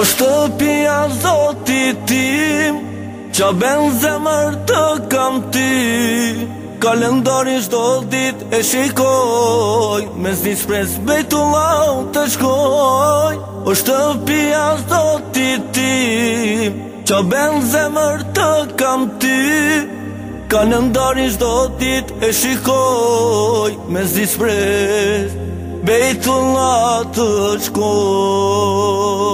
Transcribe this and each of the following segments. O po shtëpia dhoti tim Qa ben zemër të kam ti Kalendari shto dit e shikoj Me zdi shpres bejtu lau të shkoj O po shtëpia dhoti tim Qa ben zemër të kam ti Kalendari shto dit e shikoj Me zdi shpres bejtu lau të shkoj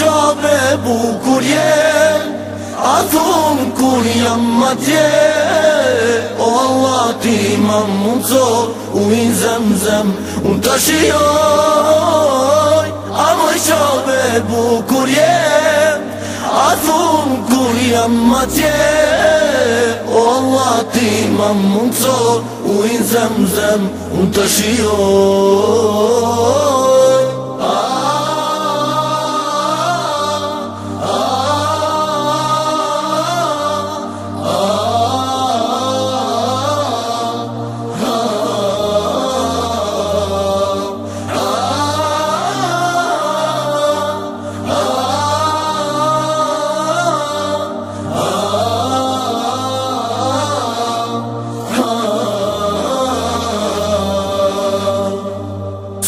qabe bukur jen A O Allah ti ma mund zo U in zem zem Unë A më kur jam ma tje O Allah ti ma mund zo U in zem zem Unë të shioj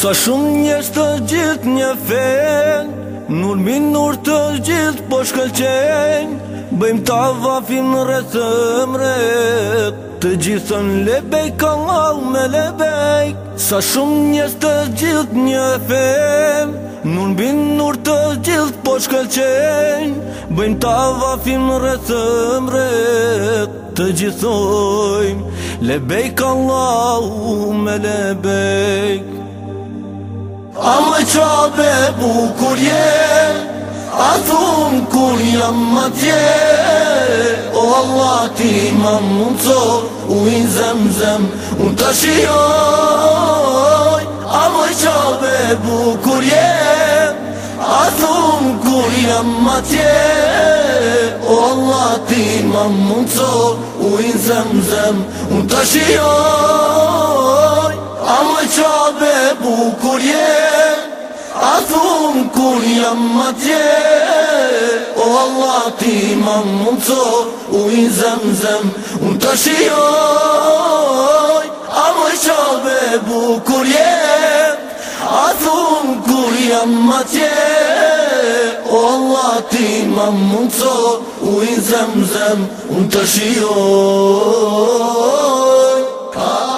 Sa shumë njës të gjithë një fen Nur të gjithë po shkëllqen Bëjmë ta vafin në rëthëm Të gjithën lebej ka ngal me lebej Sa shumë njës të gjithë një fen Nur të gjithë po shkëllqen Bëjmë ta vafin në rëthëm Të gjithojmë lebej ka ngal me lebej A më qabe bukur je kur jam ma O Allah ti ma mundësor U in zem zem Unë të shioj A qabe bukur je kur jam ma O Allah ti ma mundësor U in zem zem Unë të shioj bukur je A thum kur jam ma O Allah ti mundso U i zem zem Unë të shioj A më qove A thum kur jam ma O Allah ti mundso U i zem zem Unë të shioj